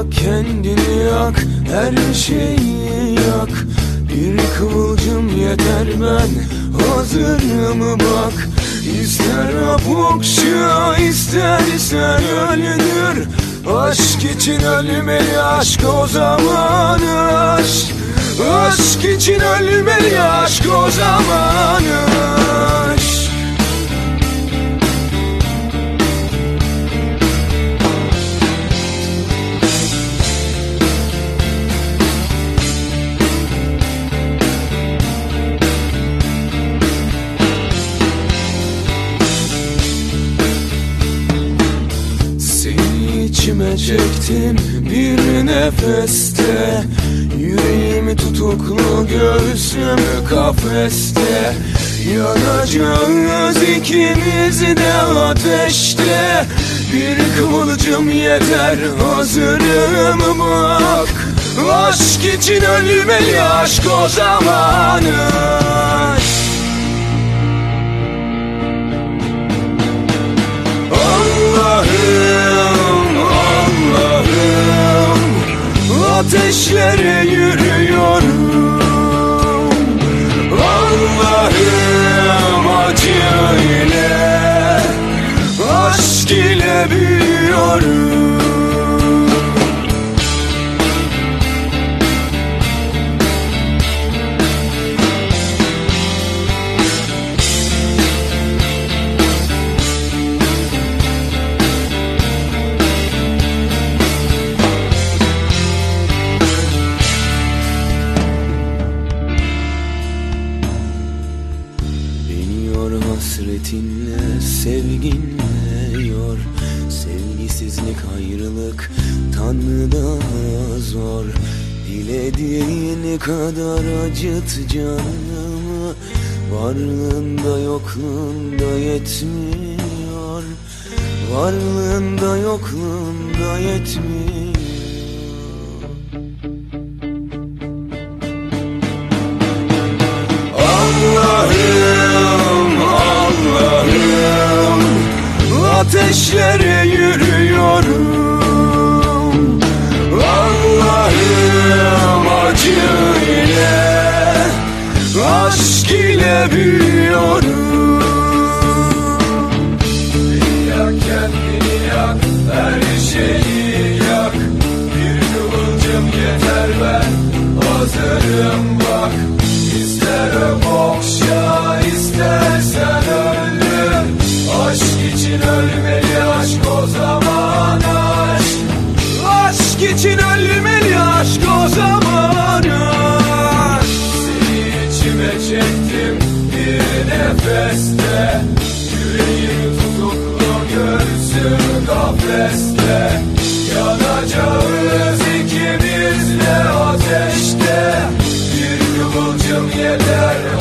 yak kendini yak her şeyi yak. Bir kıvılcım yeter ben hazırım bak. İster apokşa istersen ölünür. Aşk için ölmeli aşk o zaman aşk. Aşk için ölmeli aşk o zaman aşk çektim bir nefeste. Yüreğimi tutuklu göğsüm kafeste. Yanacağız ikimiz de ateşte. Bir kıvılcım yeter hazırım bak. Aşk için ölmeli aşk o zaman hasretinle sevginle yor. Sevgisizlik ayrılık Tanrı'da zor. Dilediğin kadar acıt canımı. Varlığında yokluğunda yetmiyor. Varlığında yokluğunda yetmiyor Ateşlere yürüyorum. Allah'ım acı ile Aşk ile büyüyorum. Yak kendini yak her şeyi ölmeli aşk o zaman aşk. Aşk için ölmeli aşk o zaman aşk. Seni içime çektim bir nefeste. Yüreğim tutuklu göğsüm kafeste. Yanacağız ikimiz de ateşte. Bir kıvılcım yeter